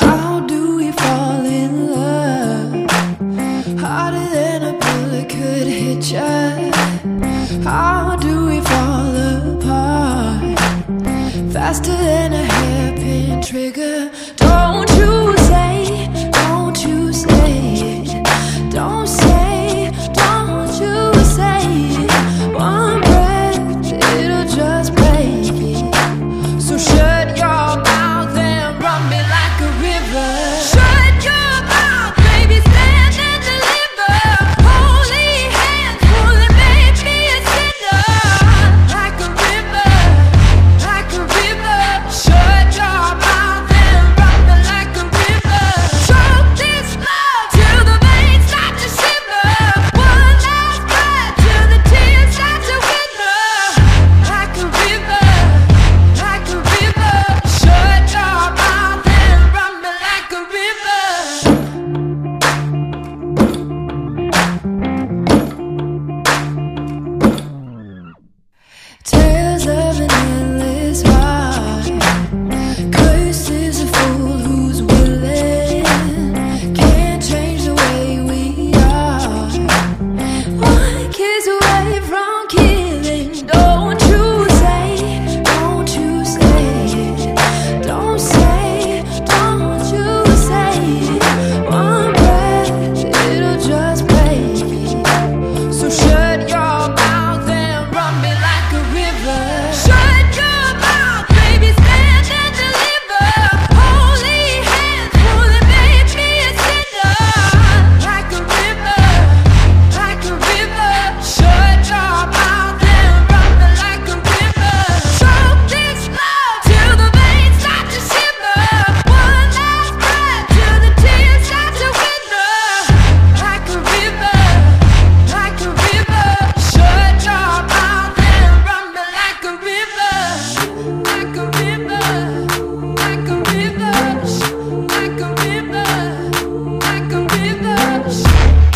How do we fall in love? Harder than a bullet could hit ya. How do we fall apart? Faster than a trigger. type of shit.